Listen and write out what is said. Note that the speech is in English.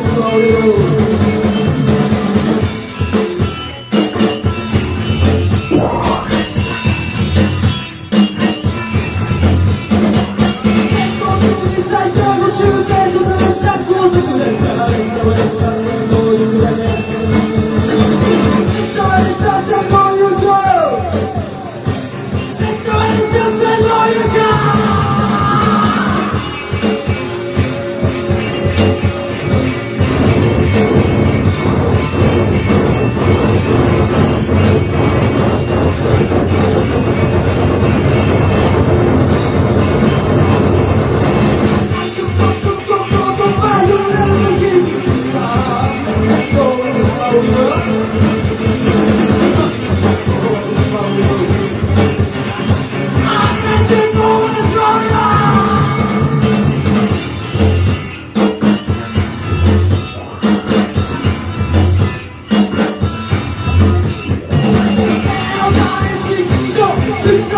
I'm gonna make you mine. Let's go!